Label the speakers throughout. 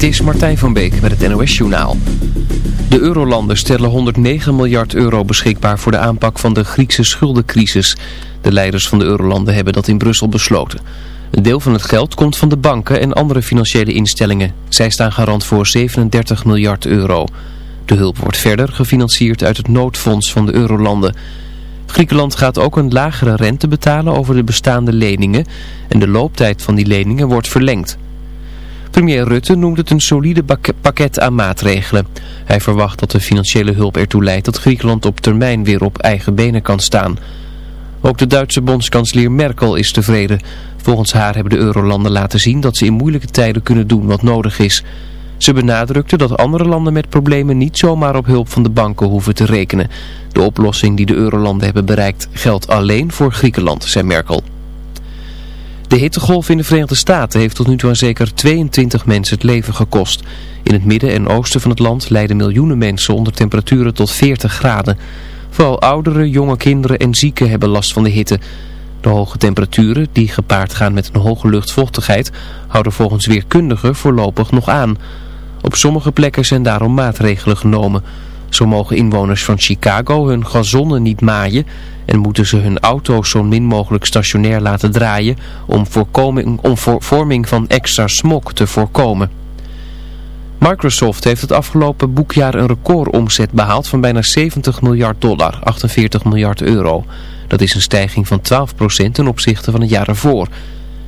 Speaker 1: Dit is Martijn van Beek met het NOS-journaal. De eurolanden stellen 109 miljard euro beschikbaar voor de aanpak van de Griekse schuldencrisis. De leiders van de eurolanden hebben dat in Brussel besloten. Een deel van het geld komt van de banken en andere financiële instellingen. Zij staan garant voor 37 miljard euro. De hulp wordt verder gefinancierd uit het noodfonds van de eurolanden. Griekenland gaat ook een lagere rente betalen over de bestaande leningen en de looptijd van die leningen wordt verlengd. Premier Rutte noemt het een solide pakket aan maatregelen. Hij verwacht dat de financiële hulp ertoe leidt dat Griekenland op termijn weer op eigen benen kan staan. Ook de Duitse bondskanselier Merkel is tevreden. Volgens haar hebben de eurolanden laten zien dat ze in moeilijke tijden kunnen doen wat nodig is. Ze benadrukte dat andere landen met problemen niet zomaar op hulp van de banken hoeven te rekenen. De oplossing die de eurolanden hebben bereikt geldt alleen voor Griekenland, zei Merkel. De hittegolf in de Verenigde Staten heeft tot nu toe aan zeker 22 mensen het leven gekost. In het midden en oosten van het land lijden miljoenen mensen onder temperaturen tot 40 graden. Vooral ouderen, jonge kinderen en zieken hebben last van de hitte. De hoge temperaturen, die gepaard gaan met een hoge luchtvochtigheid, houden volgens weerkundigen voorlopig nog aan. Op sommige plekken zijn daarom maatregelen genomen. Zo mogen inwoners van Chicago hun gazonnen niet maaien en moeten ze hun auto's zo min mogelijk stationair laten draaien om, om vorming van extra smog te voorkomen. Microsoft heeft het afgelopen boekjaar een recordomzet behaald van bijna 70 miljard dollar, 48 miljard euro. Dat is een stijging van 12% ten opzichte van het jaar ervoor.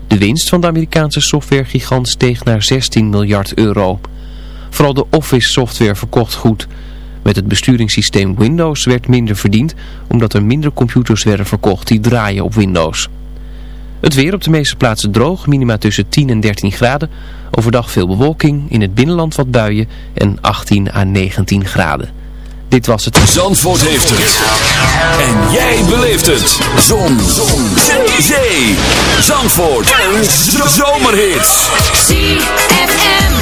Speaker 1: De winst van de Amerikaanse softwaregigant steeg naar 16 miljard euro. Vooral de Office software verkocht goed. Met het besturingssysteem Windows werd minder verdiend omdat er minder computers werden verkocht die draaien op Windows. Het weer op de meeste plaatsen droog, minima tussen 10 en 13 graden. Overdag veel bewolking, in het binnenland wat buien en 18 à 19 graden. Dit was het.
Speaker 2: Zandvoort heeft het. En jij beleeft het. Zon. Zon. Zee. Zandvoort. Een zomerhit.
Speaker 3: ZFM.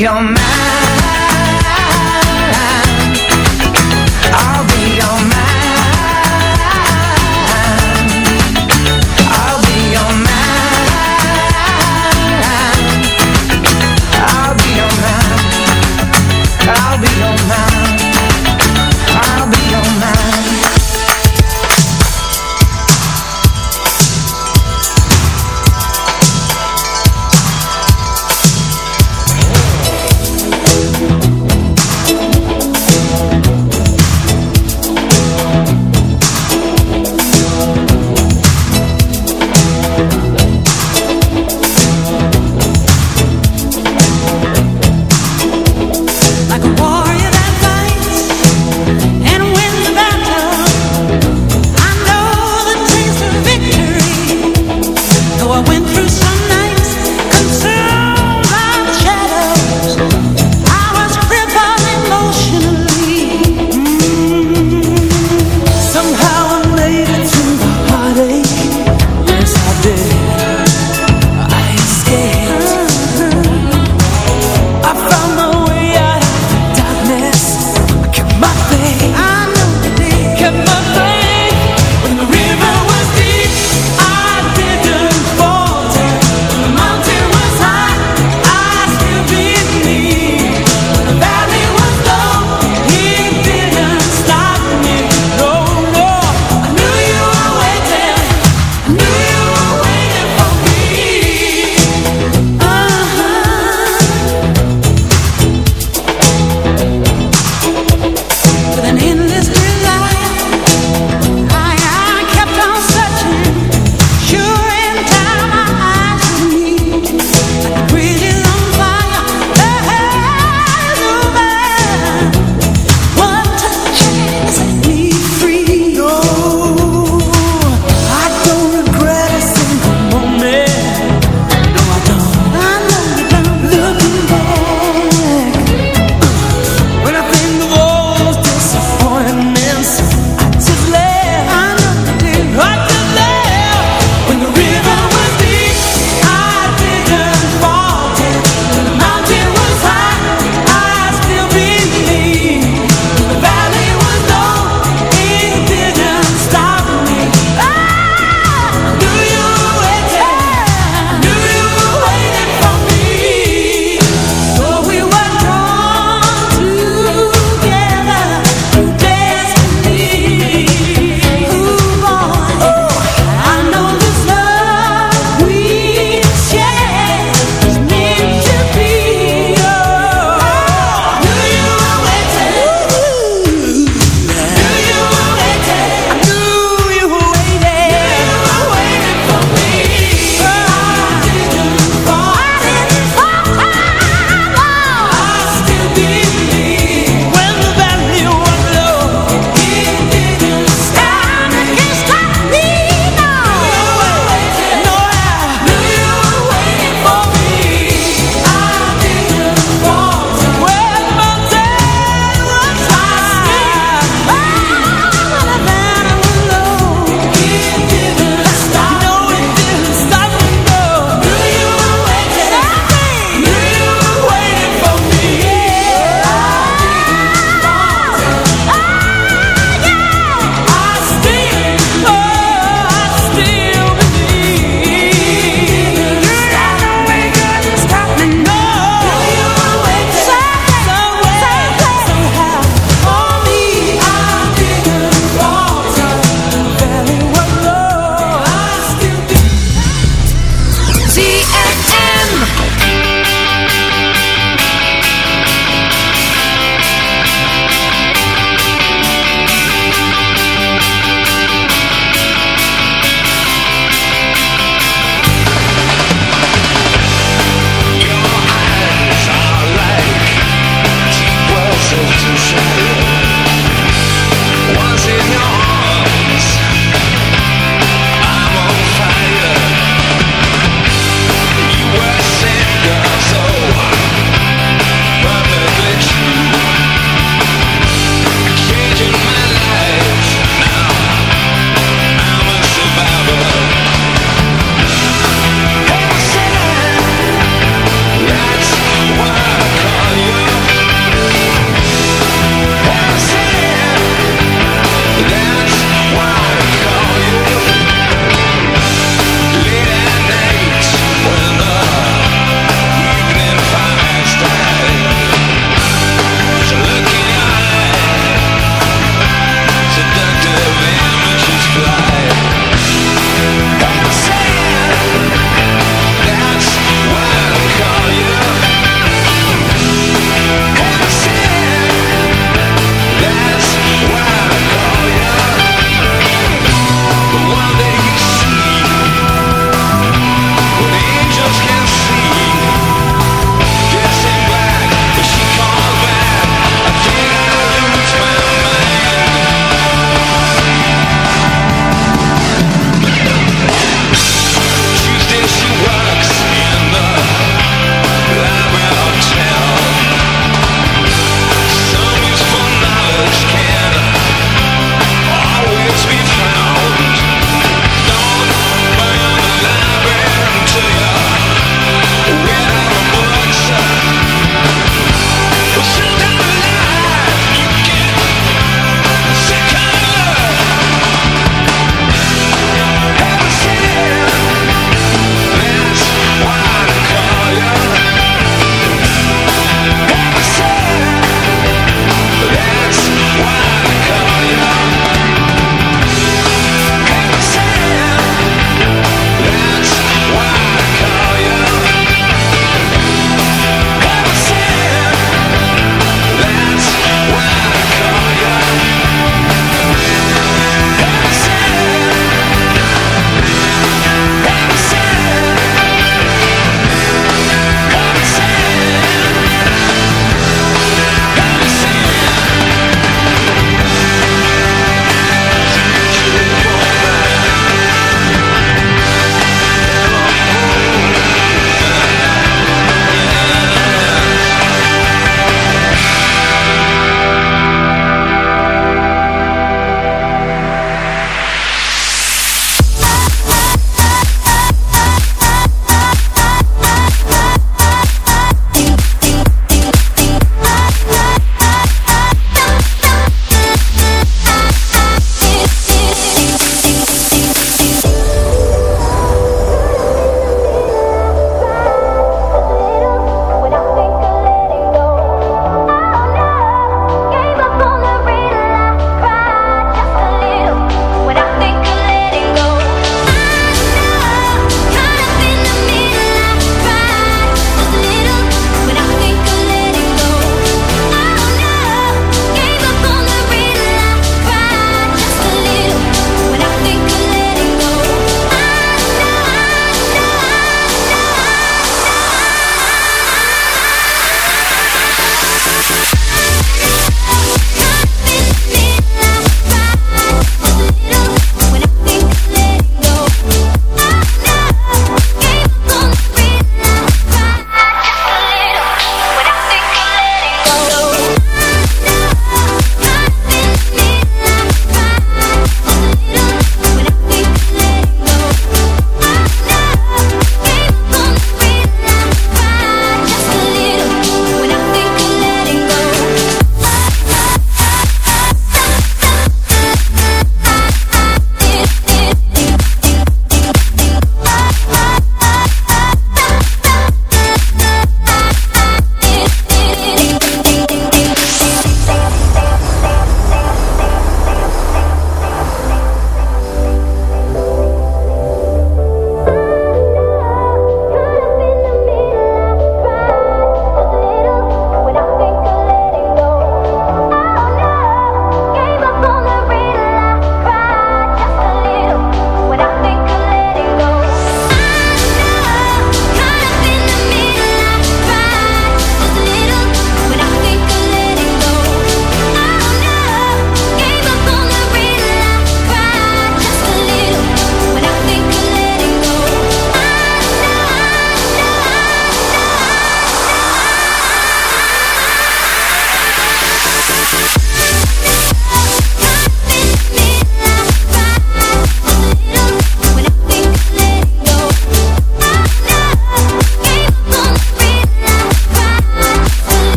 Speaker 4: your man.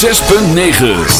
Speaker 5: 106.9